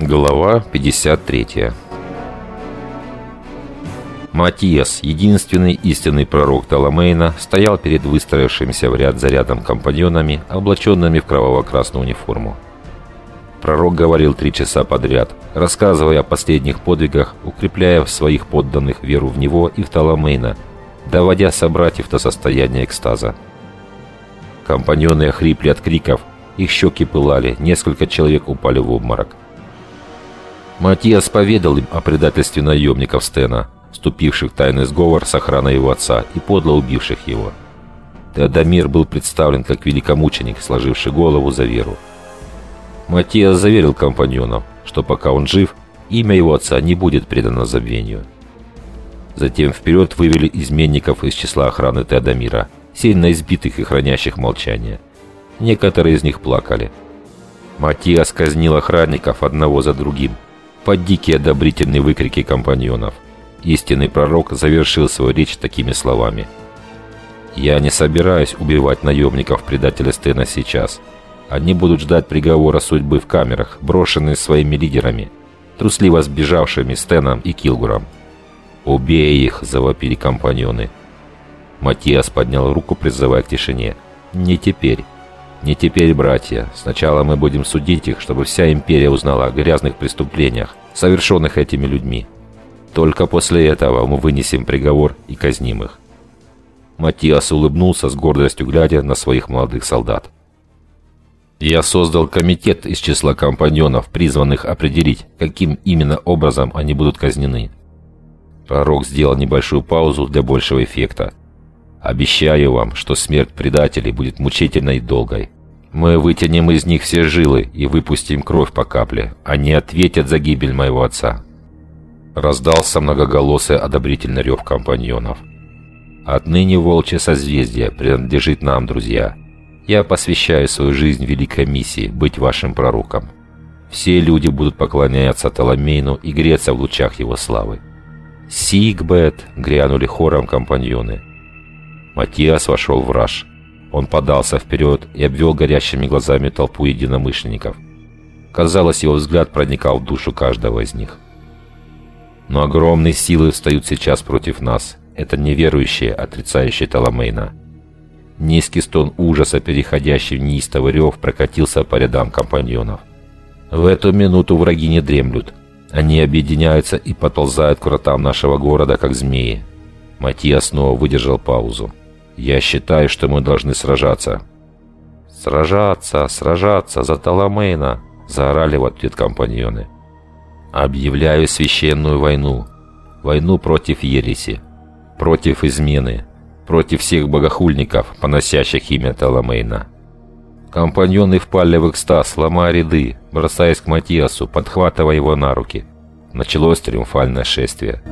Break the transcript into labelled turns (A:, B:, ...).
A: Глава 53 Матиас, единственный истинный пророк Таламейна, стоял перед выстроившимся в ряд за рядом компаньонами, облаченными в кроваво-красную униформу. Пророк говорил три часа подряд, рассказывая о последних подвигах, укрепляя в своих подданных веру в него и в Таламейна, доводя собратьев до состояния экстаза. Компаньоны охрипли от криков, их щеки пылали, несколько человек упали в обморок. Матиас поведал им о предательстве наемников Стена, вступивших в тайный сговор с охраной его отца и подло убивших его. Теодомир был представлен как великомученик, сложивший голову за веру. Матиас заверил компаньонов, что пока он жив, имя его отца не будет предано забвению. Затем вперед вывели изменников из числа охраны Теодомира, сильно избитых и хранящих молчание. Некоторые из них плакали. Матиас казнил охранников одного за другим, под дикие одобрительные выкрики компаньонов. Истинный пророк завершил свою речь такими словами. «Я не собираюсь убивать наемников предателя Стена сейчас. Они будут ждать приговора судьбы в камерах, брошенные своими лидерами, трусливо сбежавшими Стеном и Килгуром. «Убей их!» – завопили компаньоны. Матиас поднял руку, призывая к тишине. «Не теперь. Не теперь, братья. Сначала мы будем судить их, чтобы вся империя узнала о грязных преступлениях, совершенных этими людьми. Только после этого мы вынесем приговор и казним их. Матиас улыбнулся с гордостью, глядя на своих молодых солдат. Я создал комитет из числа компаньонов, призванных определить, каким именно образом они будут казнены. Пророк сделал небольшую паузу для большего эффекта. Обещаю вам, что смерть предателей будет мучительной и долгой. Мы вытянем из них все жилы и выпустим кровь по капле. Они ответят за гибель моего отца. Раздался многоголосый одобрительный рев компаньонов. «Отныне волчье созвездие принадлежит нам, друзья. Я посвящаю свою жизнь великой миссии быть вашим пророком. Все люди будут поклоняться Таламейну и греться в лучах его славы». «Сигбет!» — грянули хором компаньоны. Матиас вошел в раж. Он подался вперед и обвел горящими глазами толпу единомышленников. Казалось, его взгляд проникал в душу каждого из них. Но огромные силы встают сейчас против нас. Это неверующие, отрицающие Таламейна. Низкий стон ужаса, переходящий в неистовый рев, прокатился по рядам компаньонов. В эту минуту враги не дремлют. Они объединяются и подползают к вратам нашего города, как змеи. Матья снова выдержал паузу. «Я считаю, что мы должны сражаться». «Сражаться, сражаться за Таламейна!» – заорали в ответ компаньоны. Объявляю священную войну. Войну против ереси. Против измены. Против всех богохульников, поносящих имя Таламейна. Компаньоны впали в экстаз, ломая ряды, бросаясь к Матиасу, подхватывая его на руки. Началось триумфальное шествие.